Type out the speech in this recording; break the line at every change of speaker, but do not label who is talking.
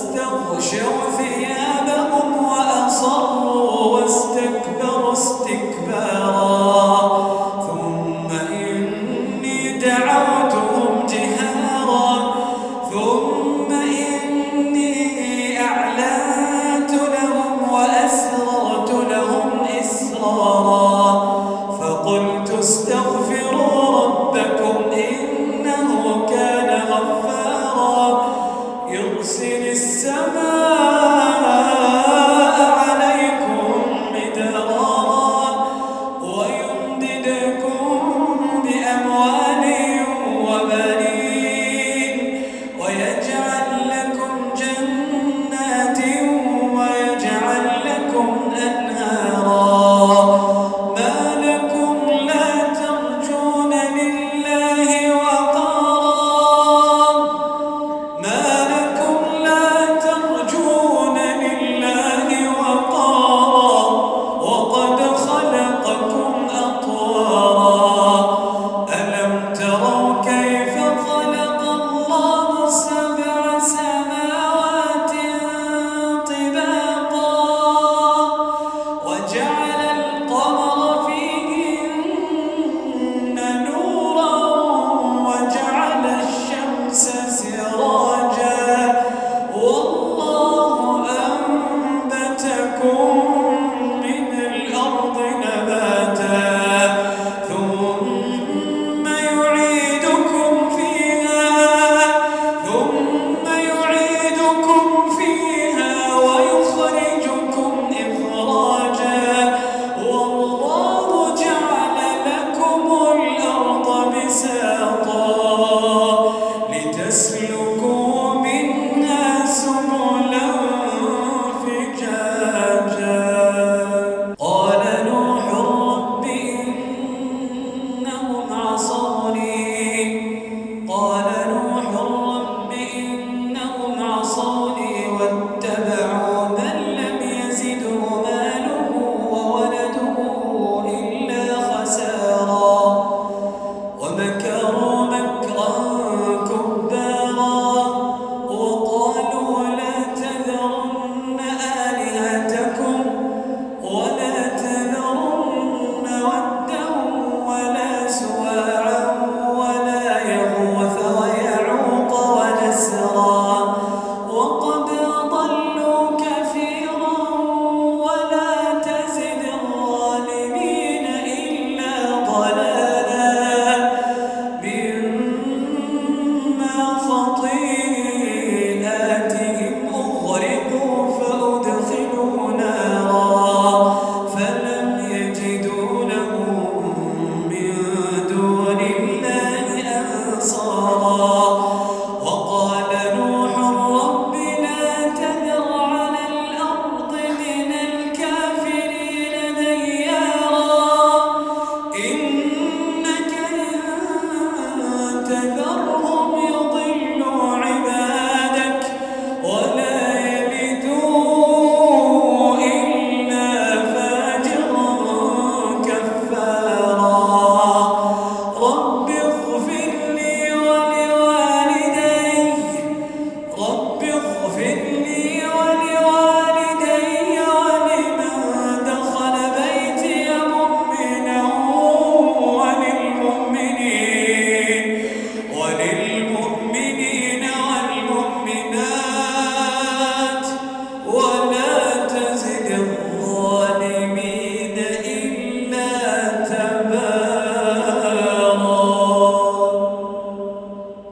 واستغشوا ثيابهم وأصروا واستكبروا استكبارا. ثم إني دعوت يسلو